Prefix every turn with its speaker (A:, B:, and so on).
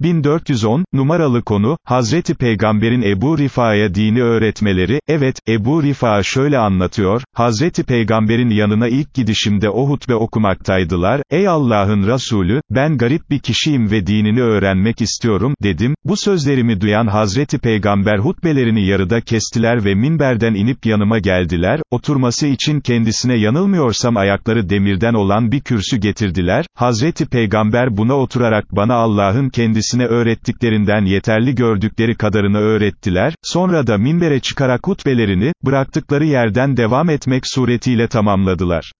A: 1410, numaralı konu, Hazreti Peygamber'in Ebu Rifa'ya dini öğretmeleri, evet, Ebu Rifa şöyle anlatıyor, Hazreti Peygamber'in yanına ilk gidişimde o hutbe okumaktaydılar, ey Allah'ın Resulü, ben garip bir kişiyim ve dinini öğrenmek istiyorum, dedim, bu sözlerimi duyan Hazreti Peygamber hutbelerini yarıda kestiler ve minberden inip yanıma geldiler, oturması için kendisine yanılmıyorsam ayakları demirden olan bir kürsü getirdiler, Hazreti Peygamber buna oturarak bana Allah'ın kendisi kendisine öğrettiklerinden yeterli gördükleri kadarını öğrettiler, sonra da minbere çıkarak hutbelerini, bıraktıkları yerden devam etmek suretiyle tamamladılar.